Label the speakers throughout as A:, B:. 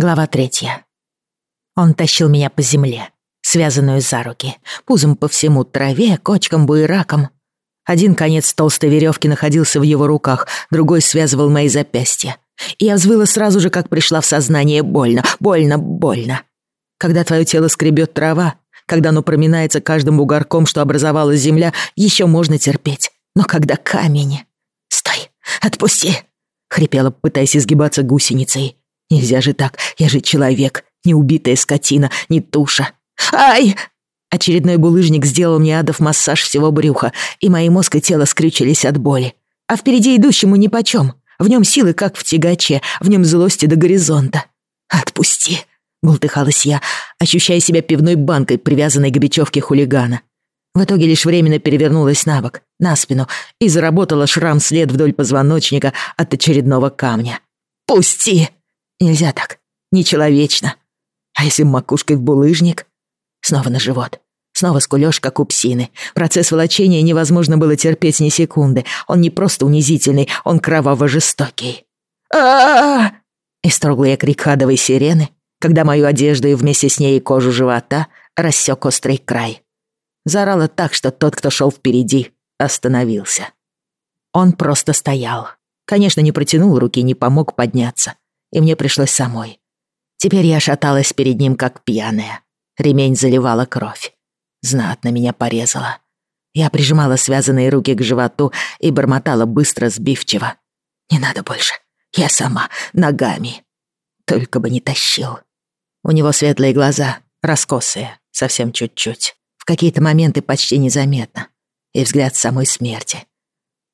A: Глава третья. Он тащил меня по земле, связанную за руки, пузом по всему траве, кочкам, буеракам. Один конец толстой веревки находился в его руках, другой связывал мои запястья. И я взвыла сразу же, как пришла в сознание больно, больно, больно. Когда твое тело скребет трава, когда оно проминается каждым бугорком, что образовала земля, еще можно терпеть. Но когда камень... «Стой! Отпусти!» — хрипела, пытаясь изгибаться гусеницей. Нельзя же так, я же человек, не убитая скотина, не туша. Ай! Очередной булыжник сделал мне адов массаж всего брюха, и мои мозг и тело скрючились от боли. А впереди идущему нипочем. В нем силы, как в тягаче, в нем злости до горизонта. «Отпусти!» — бултыхалась я, ощущая себя пивной банкой, привязанной к бечевке хулигана. В итоге лишь временно перевернулась на бок, на спину, и заработала шрам след вдоль позвоночника от очередного камня. «Пусти!» Нельзя так. Нечеловечно. А если макушкой в булыжник? Снова на живот. Снова скулёж, как у псины. Процесс волочения невозможно было терпеть ни секунды. Он не просто унизительный, он кроваво-жестокий. а Исторгла я крик хадовой сирены, когда мою одежду и вместе с ней кожу живота рассек острый край. Заорала так, что тот, кто шел впереди, остановился. Он просто стоял. Конечно, не протянул руки, не помог подняться и мне пришлось самой. Теперь я шаталась перед ним, как пьяная. Ремень заливала кровь. Знатно меня порезала. Я прижимала связанные руки к животу и бормотала быстро, сбивчиво. «Не надо больше. Я сама, ногами». Только бы не тащил. У него светлые глаза, раскосые, совсем чуть-чуть. В какие-то моменты почти незаметно. И взгляд самой смерти.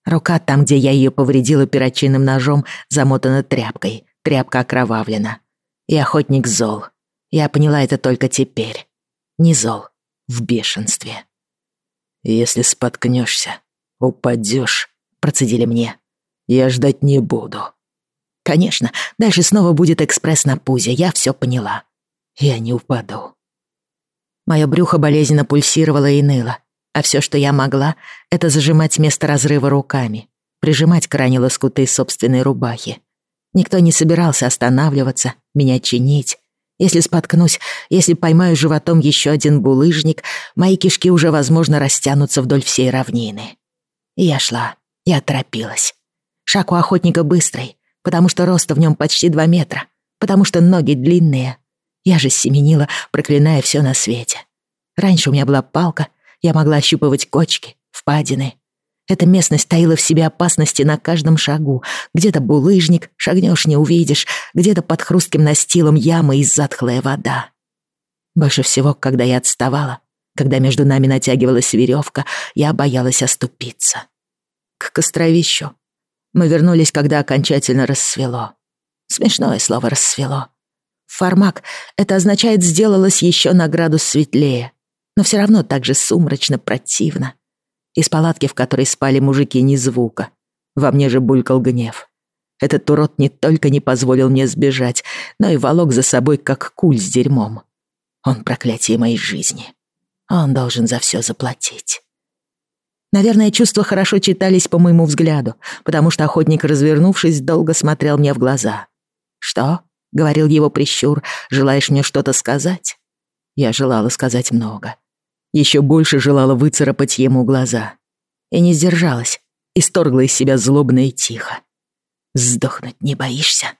A: Рука там, где я ее повредила перочинным ножом, замотана тряпкой, Тряпка окровавлена. И охотник зол. Я поняла это только теперь. Не зол, в бешенстве. «Если споткнешься, упадешь», — процедили мне. «Я ждать не буду». Конечно, дальше снова будет экспресс на пузе, я все поняла. Я не упаду. Мое брюхо болезненно пульсировало и ныло, а все, что я могла, это зажимать место разрыва руками, прижимать к ране лоскуты собственной рубахи. Никто не собирался останавливаться, меня чинить. Если споткнусь, если поймаю животом еще один булыжник, мои кишки уже, возможно, растянутся вдоль всей равнины. И я шла, я торопилась. Шаг у охотника быстрый, потому что роста в нем почти два метра, потому что ноги длинные. Я же семенила, проклиная все на свете. Раньше у меня была палка, я могла ощупывать кочки, впадины, эта местность таила в себе опасности на каждом шагу. Где-то булыжник, шагнешь не увидишь, где-то под хрустким настилом яма и затхлая вода. Больше всего, когда я отставала, когда между нами натягивалась веревка, я боялась оступиться. К костровищу мы вернулись, когда окончательно рассвело. Смешное слово «рассвело». Фармак — это означает «сделалось еще на градус светлее», но все равно так же сумрачно, противно. Из палатки, в которой спали мужики, ни звука. Во мне же булькал гнев. Этот урод не только не позволил мне сбежать, но и волок за собой, как куль с дерьмом. Он проклятие моей жизни. Он должен за все заплатить. Наверное, чувства хорошо читались по моему взгляду, потому что охотник, развернувшись, долго смотрел мне в глаза. «Что?» — говорил его прищур. «Желаешь мне что-то сказать?» Я желала сказать много еще больше желала выцарапать ему глаза. И не сдержалась, исторгла из себя злобно и тихо. «Сдохнуть не боишься?»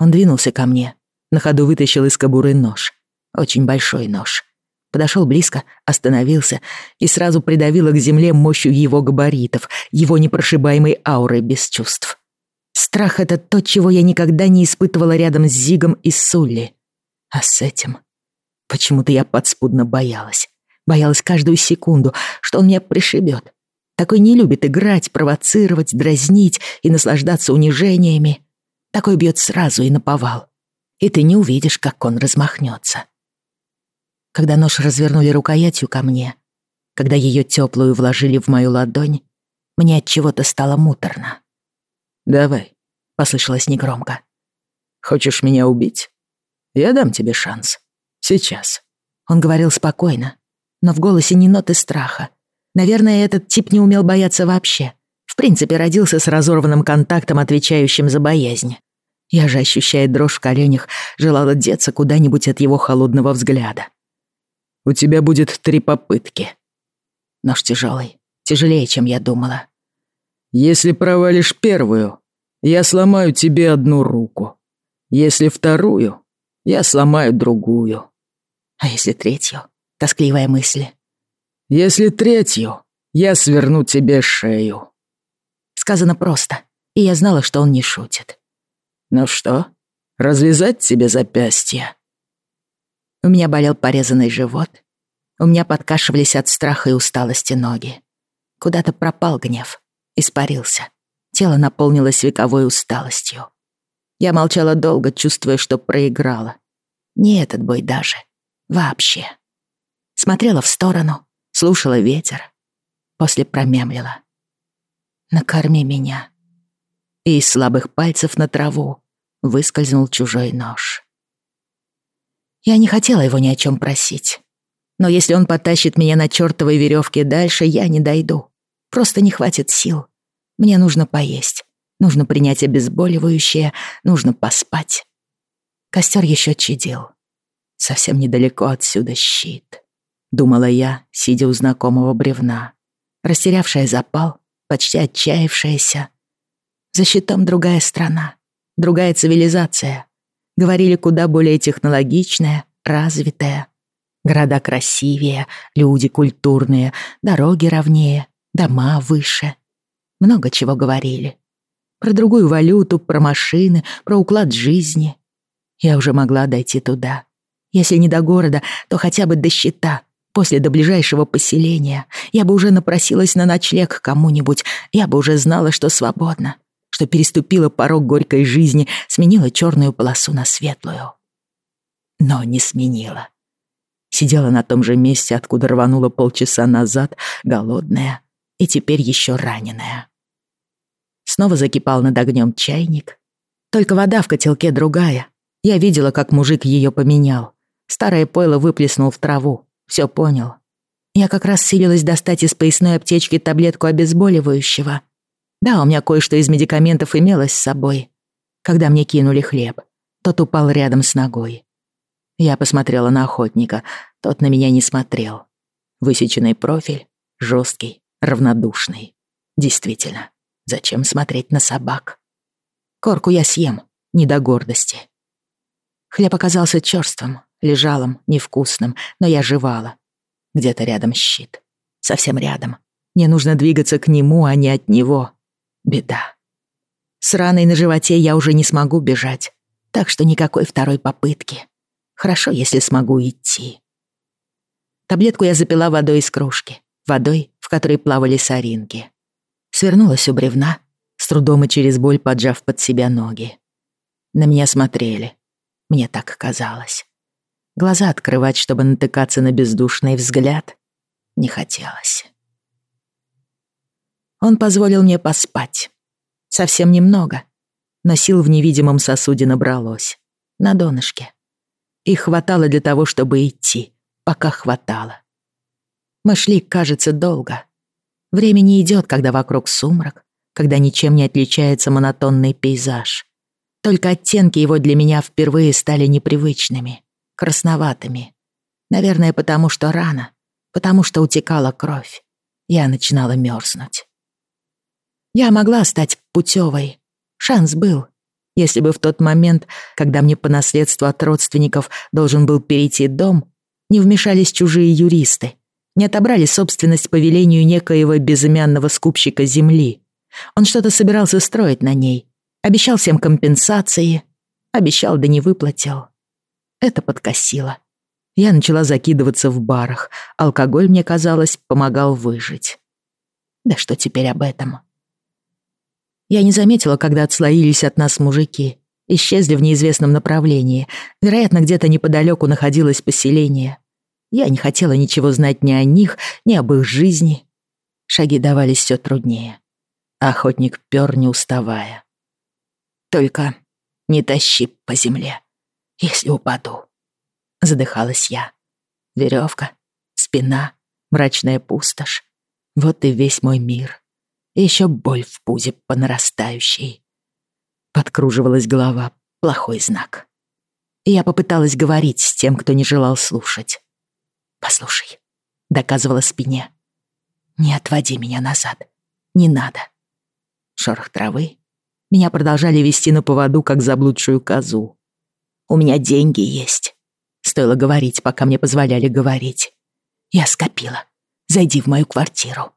A: Он двинулся ко мне, на ходу вытащил из кобуры нож. Очень большой нож. Подошел близко, остановился и сразу придавило к земле мощью его габаритов, его непрошибаемой аурой без чувств. Страх — это то, чего я никогда не испытывала рядом с Зигом и Сулли. А с этим почему-то я подспудно боялась. Боялась каждую секунду, что он меня пришибет. Такой не любит играть, провоцировать, дразнить и наслаждаться унижениями. Такой бьет сразу и наповал. И ты не увидишь, как он размахнется. Когда нож развернули рукоятью ко мне, когда ее теплую вложили в мою ладонь, мне от чего-то стало муторно. «Давай», — послышалось негромко. «Хочешь меня убить? Я дам тебе шанс. Сейчас». Он говорил спокойно, но в голосе ни ноты страха. Наверное, этот тип не умел бояться вообще. В принципе, родился с разорванным контактом, отвечающим за боязнь. Я же, ощущая дрожь в коленях, желала деться куда-нибудь от его холодного взгляда.
B: «У тебя будет три попытки».
A: Нож тяжелый, тяжелее, чем я думала.
B: «Если провалишь первую, я сломаю тебе одну руку. Если вторую, я сломаю другую».
A: А если третью? Тоскливая мысль.
B: «Если третью, я сверну тебе шею».
A: Сказано просто, и я знала, что он не шутит.
B: «Ну что, развязать тебе запястье?»
A: У меня болел порезанный живот. У меня подкашивались от страха и усталости ноги. Куда-то пропал гнев, испарился. Тело наполнилось вековой усталостью. Я молчала долго, чувствуя, что проиграла. Не этот бой даже. Вообще. Смотрела в сторону, слушала ветер. После промямлила. «Накорми меня». И из слабых пальцев на траву выскользнул чужой нож. Я не хотела его ни о чем просить. Но если он потащит меня на чертовой веревке дальше, я не дойду. Просто не хватит сил. Мне нужно поесть. Нужно принять обезболивающее, нужно поспать. Костер еще чадил. Совсем недалеко отсюда щит. Думала я, сидя у знакомого бревна. Растерявшая запал, почти отчаявшаяся. За щитом другая страна, другая цивилизация. Говорили, куда более технологичная, развитая. Города красивее, люди культурные, дороги ровнее, дома выше. Много чего говорили. Про другую валюту, про машины, про уклад жизни. Я уже могла дойти туда. Если не до города, то хотя бы до щита, после до ближайшего поселения. Я бы уже напросилась на ночлег кому-нибудь, я бы уже знала, что свободна, что переступила порог горькой жизни, сменила черную полосу на светлую. Но не сменила сидела на том же месте, откуда рванула полчаса назад, голодная и теперь еще раненая. Снова закипал над огнем чайник. Только вода в котелке другая. Я видела, как мужик ее поменял. Старое пойло выплеснул в траву. Все понял. Я как раз силилась достать из поясной аптечки таблетку обезболивающего. Да, у меня кое-что из медикаментов имелось с собой. Когда мне кинули хлеб, тот упал рядом с ногой. Я посмотрела на охотника. Тот на меня не смотрел. Высеченный профиль, жесткий, равнодушный. Действительно, зачем смотреть на собак? Корку я съем, не до гордости. Хлеб оказался черствым, лежалым, невкусным, но я жевала. Где-то рядом щит. Совсем рядом. Мне нужно двигаться к нему, а не от него. Беда. С раной на животе я уже не смогу бежать, так что никакой второй попытки. Хорошо, если смогу идти. Таблетку я запила водой из кружки, водой, в которой плавали соринки. Свернулась у бревна, с трудом и через боль поджав под себя ноги. На меня смотрели. Мне так казалось. Глаза открывать, чтобы натыкаться на бездушный взгляд, не хотелось. Он позволил мне поспать. Совсем немного, но сил в невидимом сосуде набралось. На донышке. Их хватало для того, чтобы идти, пока хватало. Мы шли, кажется, долго. Время не идет, когда вокруг сумрак, когда ничем не отличается монотонный пейзаж. Только оттенки его для меня впервые стали непривычными, красноватыми. Наверное, потому что рано, потому что утекала кровь. Я начинала мерзнуть. Я могла стать путевой. Шанс был, если бы в тот момент, когда мне по наследству от родственников должен был перейти дом, не вмешались чужие юристы, не отобрали собственность по велению некоего безымянного скупщика земли. Он что-то собирался строить на ней, обещал всем компенсации, обещал да не выплатил. Это подкосило. Я начала закидываться в барах. Алкоголь, мне казалось, помогал выжить. Да что теперь об этом? Я не заметила, когда отслоились от нас мужики. Исчезли в неизвестном направлении. Вероятно, где-то неподалеку находилось поселение. Я не хотела ничего знать ни о них, ни об их жизни. Шаги давались все труднее. Охотник пёр, не уставая. «Только не тащи по земле, если упаду», — задыхалась я. Веревка, спина, мрачная пустошь. Вот и весь мой мир еще боль в пузе по нарастающей. Подкруживалась голова, плохой знак. И я попыталась говорить с тем, кто не желал слушать. «Послушай», — доказывала спине, — «не отводи меня назад, не надо». Шорох травы. Меня продолжали вести на поводу, как заблудшую козу. «У меня деньги есть», — стоило говорить, пока мне позволяли говорить. «Я скопила. Зайди в мою квартиру».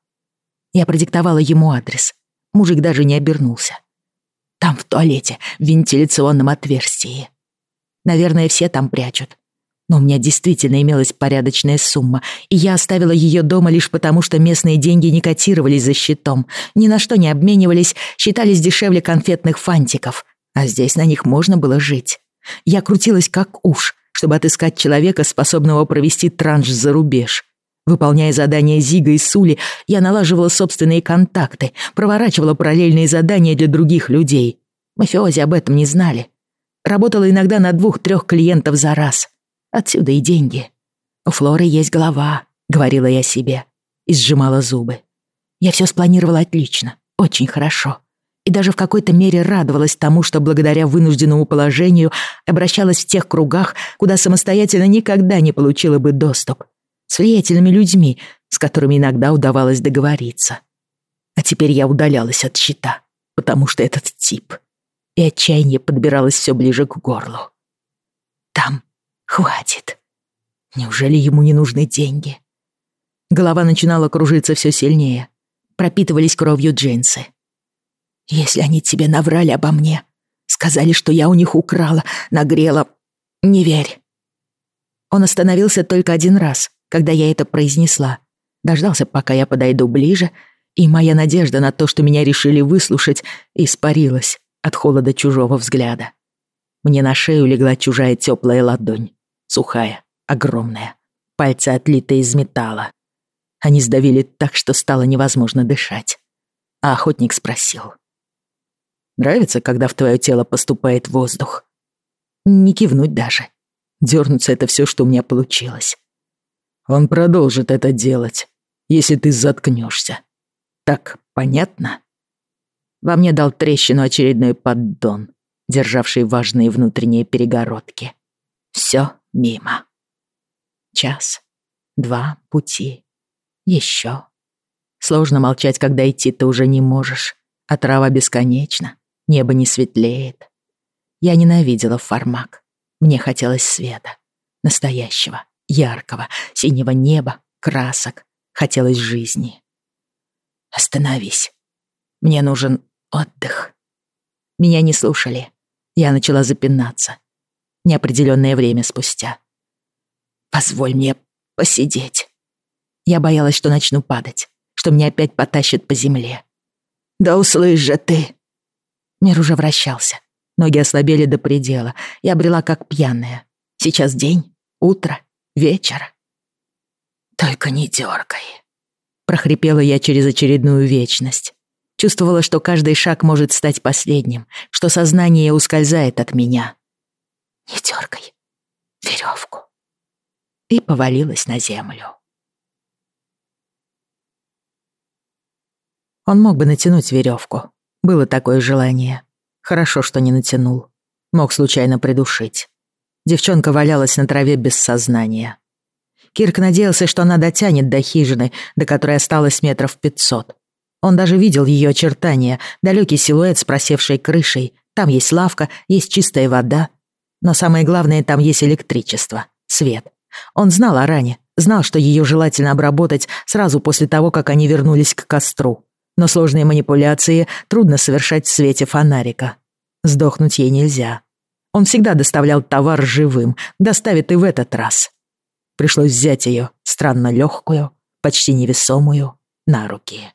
A: Я продиктовала ему адрес. Мужик даже не обернулся. Там в туалете, в вентиляционном отверстии. Наверное, все там прячут. Но у меня действительно имелась порядочная сумма, и я оставила ее дома лишь потому, что местные деньги не котировались за щитом, ни на что не обменивались, считались дешевле конфетных фантиков, а здесь на них можно было жить. Я крутилась как уж, чтобы отыскать человека, способного провести транш за рубеж. Выполняя задания Зига и Сули, я налаживала собственные контакты, проворачивала параллельные задания для других людей. Мафиози об этом не знали. Работала иногда на двух-трех клиентов за раз. Отсюда и деньги. «У Флоры есть голова», — говорила я себе, и сжимала зубы. Я все спланировала отлично, очень хорошо. И даже в какой-то мере радовалась тому, что благодаря вынужденному положению обращалась в тех кругах, куда самостоятельно никогда не получила бы доступ с влиятельными людьми, с которыми иногда удавалось договориться. А теперь я удалялась от щита, потому что этот тип. И отчаяние подбиралось все ближе к горлу. Там хватит. Неужели ему не нужны деньги? Голова начинала кружиться все сильнее. Пропитывались кровью джинсы. Если они тебе наврали обо мне, сказали, что я у них украла, нагрела, не верь. Он остановился только один раз, когда я это произнесла. Дождался, пока я подойду ближе, и моя надежда на то, что меня решили выслушать, испарилась от холода чужого взгляда. Мне на шею легла чужая теплая ладонь, сухая, огромная, пальцы отлиты из металла. Они сдавили так, что стало невозможно дышать. А охотник спросил. «Нравится, когда в твое тело поступает воздух?» Не кивнуть даже. Дернуться — это все, что у меня получилось. Он продолжит это делать, если ты заткнешься. Так понятно? Во мне дал трещину очередной поддон, державший важные внутренние перегородки. Все мимо. Час, два пути, еще. Сложно молчать, когда идти ты уже не можешь, а трава бесконечна, небо не светлеет. Я ненавидела фармак. Мне хотелось света. Настоящего яркого, синего неба, красок. Хотелось жизни. Остановись. Мне нужен отдых. Меня не слушали. Я начала запинаться. Неопределённое время спустя. Позволь мне посидеть. Я боялась, что начну падать, что меня опять потащат по земле. Да услышь же ты. Мир уже вращался. Ноги ослабели до предела. Я брела как пьяная. Сейчас день, утро. Вечер. Только не дергай. Прохрипела я через очередную вечность. Чувствовала, что каждый шаг может стать последним, что сознание ускользает от меня. Не дергай веревку. И повалилась на землю. Он мог бы натянуть веревку. Было такое желание. Хорошо, что не натянул. Мог случайно придушить. Девчонка валялась на траве без сознания. Кирк надеялся, что она дотянет до хижины, до которой осталось метров пятьсот. Он даже видел ее очертания, далекий силуэт с просевшей крышей. Там есть лавка, есть чистая вода. Но самое главное, там есть электричество, свет. Он знал о ране, знал, что ее желательно обработать сразу после того, как они вернулись к костру. Но сложные манипуляции трудно совершать в свете фонарика. Сдохнуть ей нельзя. Он всегда доставлял товар живым, доставит и в этот раз. Пришлось взять ее, странно легкую, почти невесомую, на руки.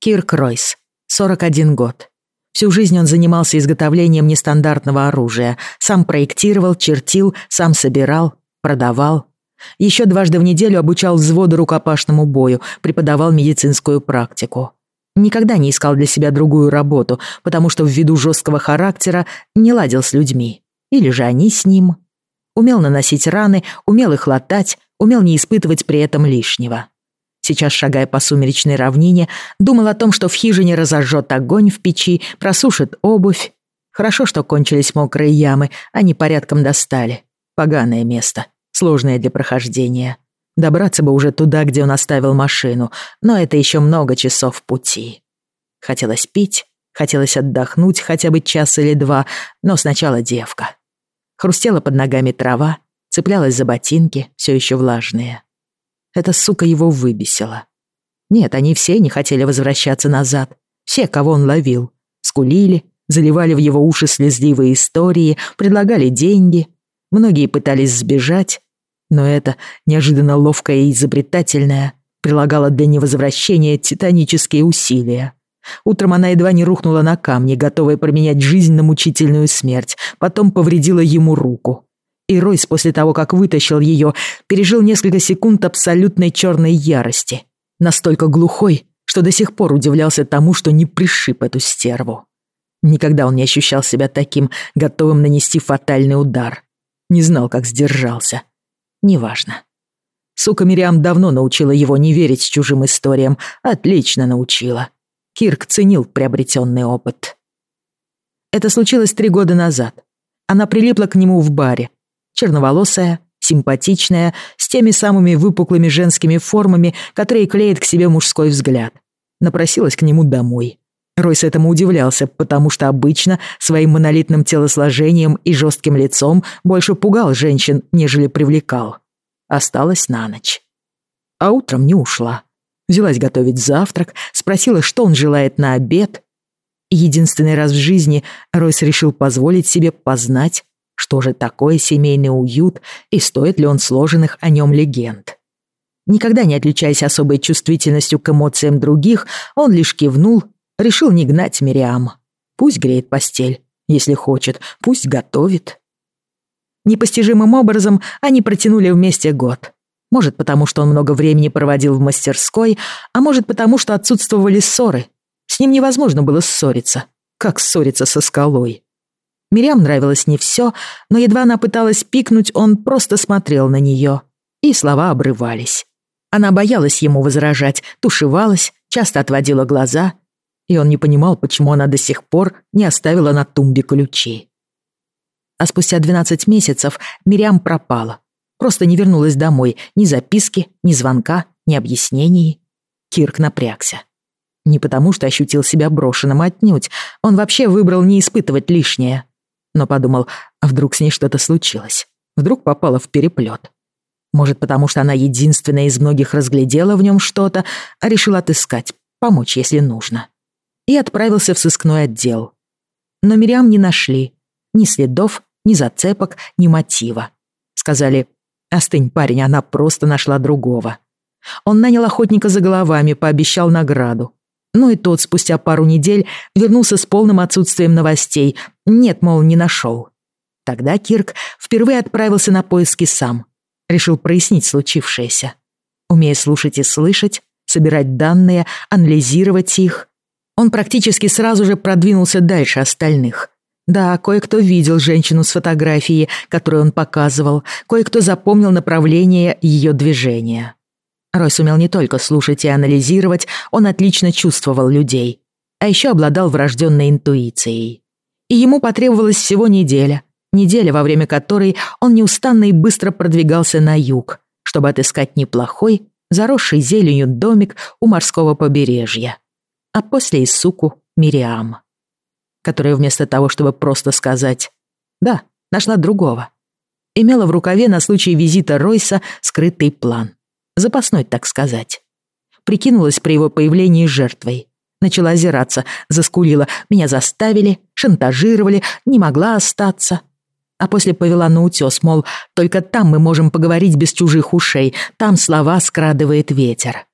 A: Кирк Ройс, 41 год. Всю жизнь он занимался изготовлением нестандартного оружия, сам проектировал, чертил, сам собирал, продавал. Еще дважды в неделю обучал взводы рукопашному бою, преподавал медицинскую практику. Никогда не искал для себя другую работу, потому что ввиду жесткого характера не ладил с людьми. Или же они с ним. Умел наносить раны, умел их латать, умел не испытывать при этом лишнего. Сейчас, шагая по сумеречной равнине, думал о том, что в хижине разожжет огонь в печи, просушит обувь Хорошо, что кончились мокрые ямы, они порядком достали. Поганое место, сложное для прохождения. Добраться бы уже туда, где он оставил машину, но это еще много часов пути. Хотелось пить, хотелось отдохнуть хотя бы час или два, но сначала девка. Хрустела под ногами трава, цеплялась за ботинки, все еще влажные. Эта сука его выбесила. Нет, они все не хотели возвращаться назад. Все, кого он ловил. Скулили, заливали в его уши слезливые истории, предлагали деньги. Многие пытались сбежать, но это неожиданно ловкое и изобретательное прилагало для невозвращения титанические усилия. Утром она едва не рухнула на камни, готовая променять жизнь на мучительную смерть, потом повредила ему руку. И Ройс после того, как вытащил ее, пережил несколько секунд абсолютной черной ярости. Настолько глухой, что до сих пор удивлялся тому, что не пришиб эту стерву. Никогда он не ощущал себя таким, готовым нанести фатальный удар. Не знал, как сдержался. Неважно. Сука Мириам давно научила его не верить чужим историям. Отлично научила. Кирк ценил приобретенный опыт. Это случилось три года назад. Она прилипла к нему в баре. Черноволосая, симпатичная, с теми самыми выпуклыми женскими формами, которые клеят к себе мужской взгляд. Напросилась к нему домой. Ройс этому удивлялся, потому что обычно своим монолитным телосложением и жестким лицом больше пугал женщин, нежели привлекал. Осталась на ночь. А утром не ушла. Взялась готовить завтрак, спросила, что он желает на обед. Единственный раз в жизни Ройс решил позволить себе познать, что же такое семейный уют и стоит ли он сложенных о нем легенд. Никогда не отличаясь особой чувствительностью к эмоциям других, он лишь кивнул Решил не гнать Мириам. Пусть греет постель, если хочет, пусть готовит. Непостижимым образом они протянули вместе год. Может, потому что он много времени проводил в мастерской, а может, потому что отсутствовали ссоры. С ним невозможно было ссориться. Как ссориться со скалой? Мириам нравилось не все, но едва она пыталась пикнуть, он просто смотрел на нее. И слова обрывались. Она боялась ему возражать, тушевалась, часто отводила глаза и он не понимал, почему она до сих пор не оставила на тумбе ключи. А спустя 12 месяцев Мириам пропала. Просто не вернулась домой, ни записки, ни звонка, ни объяснений. Кирк напрягся. Не потому, что ощутил себя брошенным отнюдь. Он вообще выбрал не испытывать лишнее. Но подумал, а вдруг с ней что-то случилось? Вдруг попала в переплет? Может, потому что она единственная из многих разглядела в нем что-то, а решила отыскать, помочь, если нужно и отправился в сыскной отдел. Но Мириам не нашли. Ни следов, ни зацепок, ни мотива. Сказали, остынь, парень, она просто нашла другого. Он нанял охотника за головами, пообещал награду. Ну и тот спустя пару недель вернулся с полным отсутствием новостей. Нет, мол, не нашел. Тогда Кирк впервые отправился на поиски сам. Решил прояснить случившееся. Умея слушать и слышать, собирать данные, анализировать их, он практически сразу же продвинулся дальше остальных. Да, кое-кто видел женщину с фотографией, которую он показывал, кое-кто запомнил направление ее движения. Рой сумел не только слушать и анализировать, он отлично чувствовал людей, а еще обладал врожденной интуицией. И ему потребовалась всего неделя, неделя, во время которой он неустанно и быстро продвигался на юг, чтобы отыскать неплохой, заросший зеленью домик у морского побережья а после и суку Мириам, которая вместо того, чтобы просто сказать «да», нашла другого, имела в рукаве на случай визита Ройса скрытый план. Запасной, так сказать. Прикинулась при его появлении жертвой. Начала озираться, заскулила. Меня заставили, шантажировали, не могла остаться. А после повела на утёс, мол, только там мы можем поговорить без чужих ушей, там слова скрадывает ветер.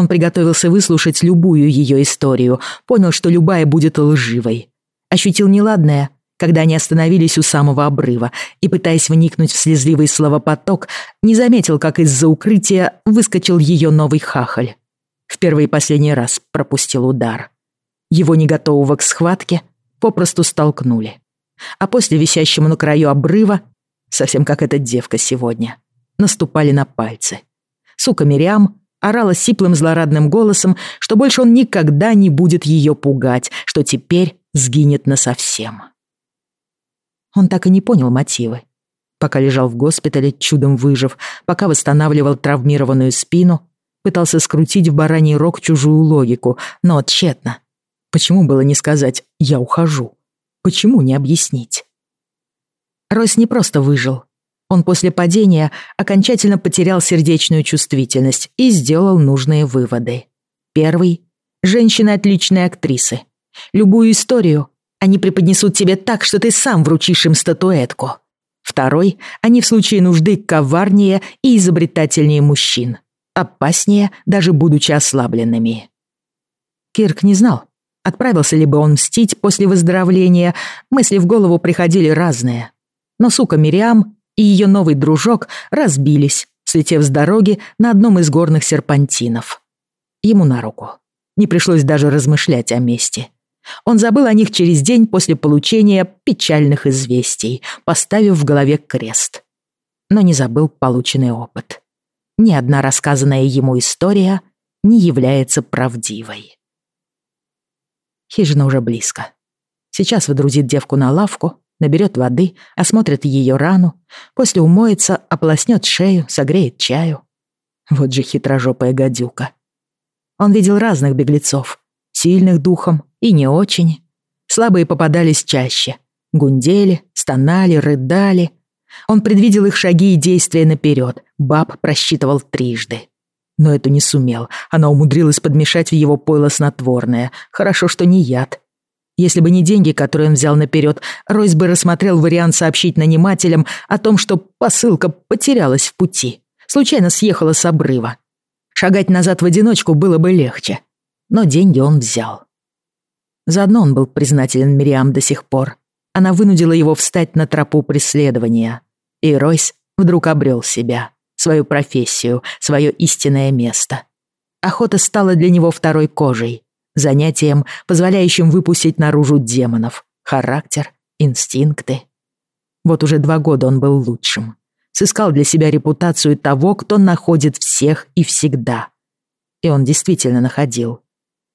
A: Он приготовился выслушать любую ее историю, понял, что любая будет лживой. Ощутил неладное, когда они остановились у самого обрыва, и, пытаясь вникнуть в слезливый словопоток, не заметил, как из-за укрытия выскочил ее новый хахаль. В первый и последний раз пропустил удар. Его, не готового к схватке, попросту столкнули. А после висящему на краю обрыва, совсем как эта девка сегодня, наступали на пальцы. Сука Мириам орала сиплым злорадным голосом, что больше он никогда не будет ее пугать, что теперь сгинет насовсем. Он так и не понял мотивы. Пока лежал в госпитале, чудом выжив, пока восстанавливал травмированную спину, пытался скрутить в бараний рог чужую логику, но тщетно. Почему было не сказать «я ухожу»? Почему не объяснить? Ройс не просто выжил. Он после падения окончательно потерял сердечную чувствительность и сделал нужные выводы. Первый — женщины отличные актрисы. Любую историю они преподнесут тебе так, что ты сам вручишь им статуэтку. Второй — они в случае нужды коварнее и изобретательнее мужчин. Опаснее, даже будучи ослабленными. Кирк не знал, отправился ли бы он мстить после выздоровления, мысли в голову приходили разные. Но сука Мириам и ее новый дружок разбились, слетев с дороги на одном из горных серпантинов. Ему на руку. Не пришлось даже размышлять о мести. Он забыл о них через день после получения печальных известий, поставив в голове крест. Но не забыл полученный опыт. Ни одна рассказанная ему история не является правдивой. Хижина уже близко. Сейчас выдрузит девку на лавку, наберет воды, осмотрит ее рану, после умоется, ополоснет шею, согреет чаю. Вот же хитрожопая гадюка. Он видел разных беглецов, сильных духом и не очень. Слабые попадались чаще. Гундели, стонали, рыдали. Он предвидел их шаги и действия наперед. Баб просчитывал трижды. Но эту не сумел. Она умудрилась подмешать в его пойло снотворное. Хорошо, что не яд. Если бы не деньги, которые он взял наперед, Ройс бы рассмотрел вариант сообщить нанимателям о том, что посылка потерялась в пути. Случайно съехала с обрыва. Шагать назад в одиночку было бы легче. Но деньги он взял. Заодно он был признателен Мириам до сих пор. Она вынудила его встать на тропу преследования. И Ройс вдруг обрел себя, свою профессию, свое истинное место. Охота стала для него второй кожей, занятием, позволяющим выпустить наружу демонов, характер, инстинкты. Вот уже два года он был лучшим. Сыскал для себя репутацию того, кто находит всех и всегда. И он действительно находил.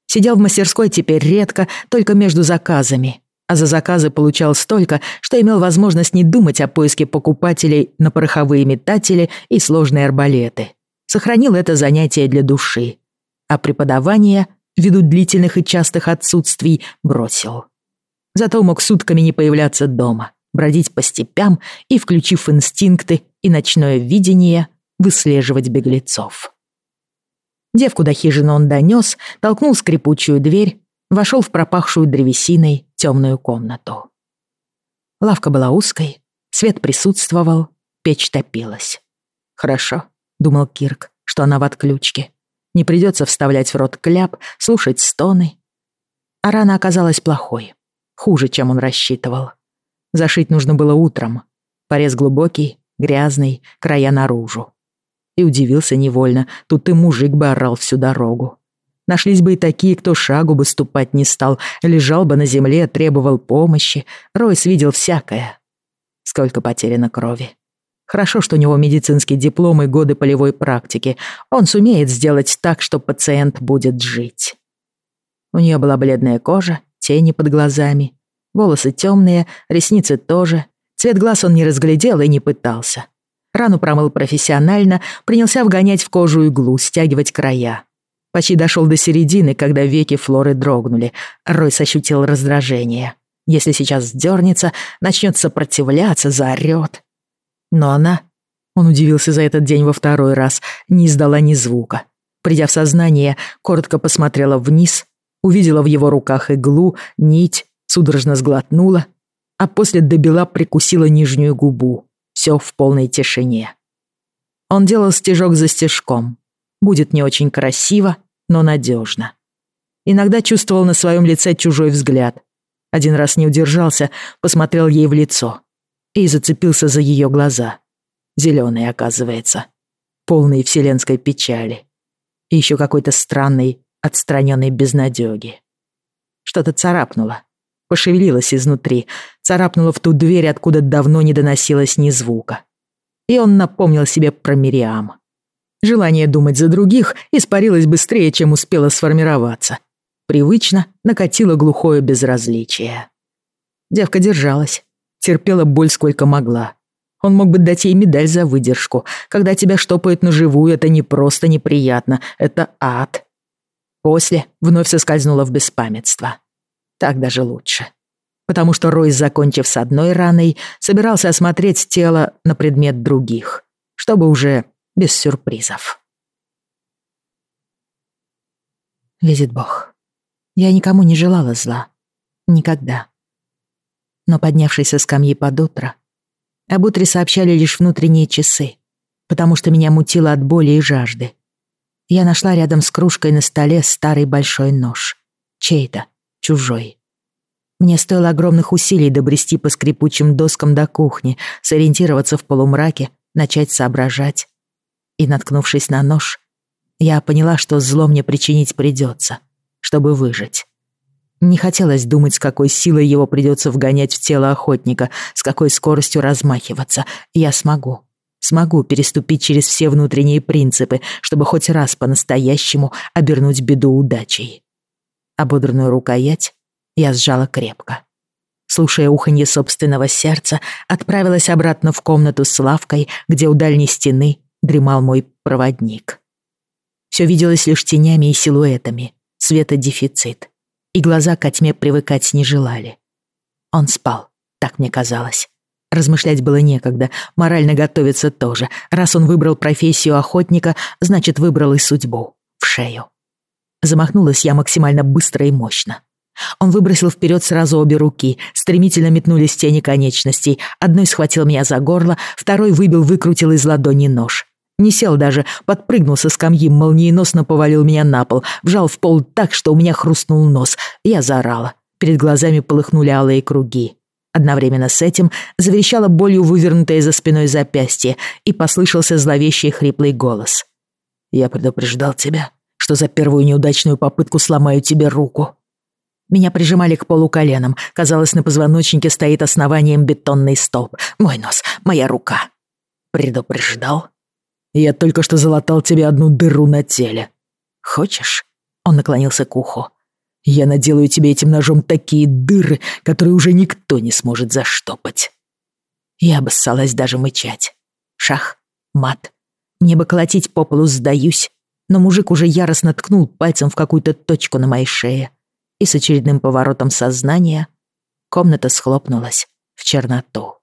A: Сидел в мастерской теперь редко, только между заказами. А за заказы получал столько, что имел возможность не думать о поиске покупателей на пороховые метатели и сложные арбалеты. Сохранил это занятие для души. А преподавание, ввиду длительных и частых отсутствий, бросил. Зато мог сутками не появляться дома, бродить по степям и, включив инстинкты и ночное видение, выслеживать беглецов. Девку до хижины он донес, толкнул скрипучую дверь, вошел в пропахшую древесиной темную комнату. Лавка была узкой, свет присутствовал, печь топилась. «Хорошо», — думал Кирк, — что она в отключке. Не придется вставлять в рот кляп, слушать стоны. А рана оказалась плохой, хуже, чем он рассчитывал. Зашить нужно было утром. Порез глубокий, грязный, края наружу. И удивился невольно, тут и мужик бы орал всю дорогу. Нашлись бы и такие, кто шагу бы ступать не стал, лежал бы на земле, требовал помощи. Ройс видел всякое. Сколько потеряно крови. Хорошо, что у него медицинский диплом и годы полевой практики. Он сумеет сделать так, что пациент будет жить. У нее была бледная кожа, тени под глазами, волосы темные, ресницы тоже. Цвет глаз он не разглядел и не пытался. Рану промыл профессионально, принялся вгонять в кожу иглу, стягивать края. Почти дошел до середины, когда веки Флоры дрогнули. Ройс ощутил раздражение. Если сейчас сдернется, начнет сопротивляться, заорет. Но она, он удивился за этот день во второй раз, не издала ни звука. Придя в сознание, коротко посмотрела вниз, увидела в его руках иглу, нить, судорожно сглотнула, а после добила прикусила нижнюю губу все в полной тишине. Он делал стежок за стежком. Будет не очень красиво, но надежно. Иногда чувствовал на своем лице чужой взгляд. Один раз не удержался, посмотрел ей в лицо и зацепился за ее глаза. Зеленые, оказывается. Полные вселенской печали. И еще какой-то странный, отстраненной безнадеги. Что-то царапнуло пошевелилась изнутри, царапнула в ту дверь, откуда давно не доносилось ни звука. И он напомнил себе про Мириам. Желание думать за других испарилось быстрее, чем успело сформироваться. Привычно накатило глухое безразличие. Девка держалась, терпела боль сколько могла. Он мог бы дать ей медаль за выдержку. Когда тебя штопают на живую, это не просто неприятно, это ад. После вновь соскользнула в беспамятство. Так даже лучше. Потому что Ройс, закончив с одной раной, собирался осмотреть тело на предмет других, чтобы уже без сюрпризов. Видит Бог. Я никому не желала зла. Никогда. Но поднявшись со скамьи под утро, об утре сообщали лишь внутренние часы, потому что меня мутило от боли и жажды. Я нашла рядом с кружкой на столе старый большой нож. Чей-то, чужой. Мне стоило огромных усилий добрести по скрипучим доскам до кухни, сориентироваться в полумраке, начать соображать. И, наткнувшись на нож, я поняла, что зло мне причинить придется, чтобы выжить. Не хотелось думать, с какой силой его придется вгонять в тело охотника, с какой скоростью размахиваться. Я смогу. Смогу переступить через все внутренние принципы, чтобы хоть раз по-настоящему обернуть беду удачей. Ободранную рукоять я сжала крепко. Слушая уханье собственного сердца, отправилась обратно в комнату с лавкой, где у дальней стены дремал мой проводник. Все виделось лишь тенями и силуэтами, светодефицит. И глаза ко тьме привыкать не желали. Он спал, так мне казалось. Размышлять было некогда, морально готовиться тоже. Раз он выбрал профессию охотника, значит, выбрал и судьбу. В шею. Замахнулась я максимально быстро и мощно. Он выбросил вперед сразу обе руки, стремительно метнулись тени конечностей. Одной схватил меня за горло, второй выбил, выкрутил из ладони нож. Не сел даже, подпрыгнул со скамьи, молниеносно повалил меня на пол, вжал в пол так, что у меня хрустнул нос. Я заорала. Перед глазами полыхнули алые круги. Одновременно с этим заверещало болью вывернутое за спиной запястье, и послышался зловещий хриплый голос. «Я предупреждал тебя, что за первую неудачную попытку сломаю тебе руку». Меня прижимали к полу коленом. Казалось, на позвоночнике стоит основанием бетонный столб. Мой нос, моя рука. «Предупреждал?» Я только что залатал тебе одну дыру на теле. Хочешь?» Он наклонился к уху. «Я наделаю тебе этим ножом такие дыры, которые уже никто не сможет заштопать». Я обоссалась даже мычать. Шах, мат. Мне бы колотить по полу, сдаюсь. Но мужик уже яростно ткнул пальцем в какую-то точку на моей шее. И с очередным поворотом сознания комната схлопнулась в черноту.